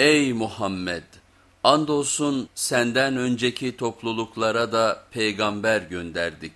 Ey Muhammed! Andolsun senden önceki topluluklara da peygamber gönderdik.